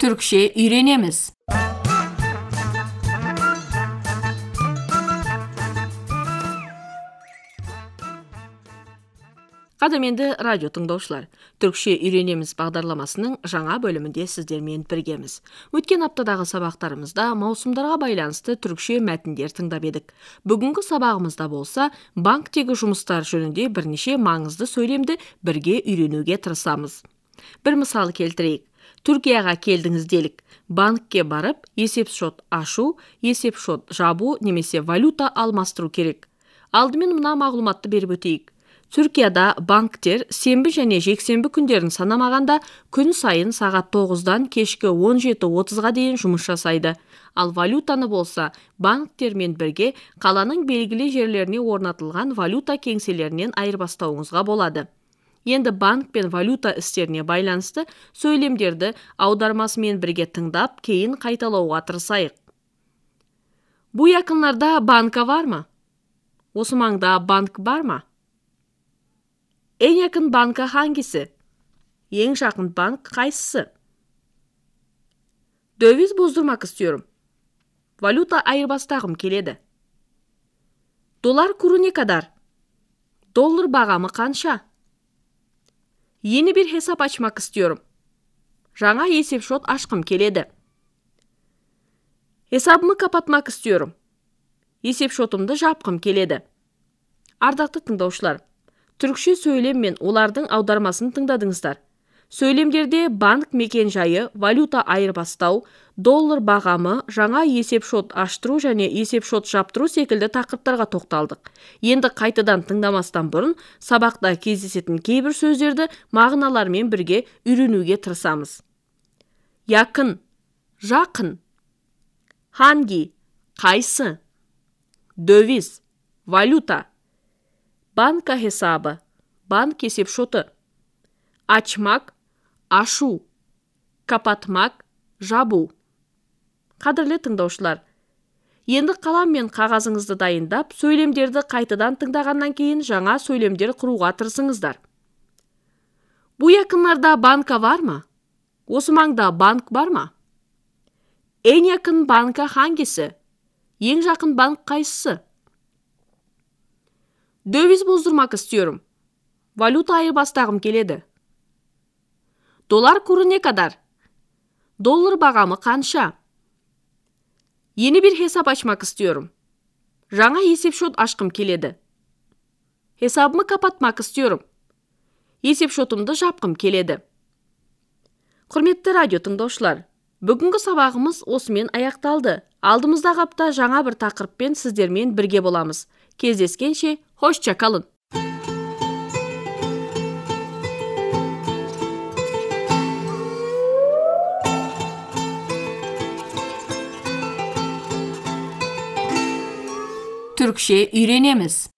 Türkçe үйренеміз. қадірменді радио тыңдаушылар түркше үйренеміз бағдарламасының жаңа бөлімінде сіздермен біргеміз өткен аптадағы сабақтарымызда маусымдарға байланысты түркше мәтіндер тыңдап едік бүгінгі сабағымызда болса банктегі жұмыстар жөнінде бірнеше маңызды сөйлемді бірге үйренуге тырысамыз бір мысал келтірейік түркияға келдіңіз делік. Банкке барып есеп шот ашу есеп шот жабу немесе валюта алмастыру керек. Алдымен мына мағлұматты беріп өтейік. Түркияда банктер сенбі және жексенбі күндерін санамағанда күн сайын сағат 9-дан кешкі 17.30-ға дейін жұмыс жасайды. Ал валютаны болса банктермен бірге қаланың белгілі жерлеріне орнатылған валюта кеңселерінен айырбастауыңызға болады. Енді банк пен валюта істеріне байланысты сөйлемдерді аудармасымен бірге тыңдап кейін қайталауға тырысайық Bu yakınlarda banka var mı? Осы маңда банк бар ма? En yakın banka hangisi? Ең жақын банк қайсысы? Döviz bozdurmak istiyorum. Valuta айырбастағым келеді. Kuru ne kadar? Dollar бағамы қанша? Yeni bir hesap açmak istiyorum. Жаңа есепшот ашқым келеді. Hesabımı kapatmak istiyorum. Есепшотымды жапқым келеді. Ардақты тыңдаушылар, түрікше сөйлем мен олардың аудармасын тыңдадыңыздар сөйлемдерде банк мекенжайы валюта айырбастау доллар бағамы жаңа есепшот аштыру және есепшот жаптыру секілді тақырыптарға тоқталдық. Енді қайтадан тыңдамастан бұрын сабақта кездесетін кейбір сөздерді мағыналармен бірге үйренуге тырысамыз. Якын жақын ханги қайсы дövиз валюта банка хесабы банк есепшоты açmak ашу капатмак жабу қадірлі тыңдаушылар енді қалам мен қағазыңызды дайындап сөйлемдерді қайтадан тыңдағаннан кейін жаңа сөйлемдер құруға тырысыңыздар yakınlarda банка var mı? Осы маңда банк бар ма? En yakın banka hangisi? Ең жақын банк қайсысы? Döviz bozdurmak istiyorum. Valuta айырбастағым келеді. Dolar kuru ne kadar? Бағамы қанша? Yeni bir hesap açmak istiyorum. Жаңа есепшот ашқым келеді. Hesabımı kapatmak istiyorum. Есепшотымды жапқым келеді. Құрметті радио тыңдаушылар, бүгінгі сабағымыз осымен аяқталды. Алдымыздағы апта жаңа бір тақырыппен сіздермен бірге боламыз. Кездескенше, hoşça kalın. Türkçe үйренеміз.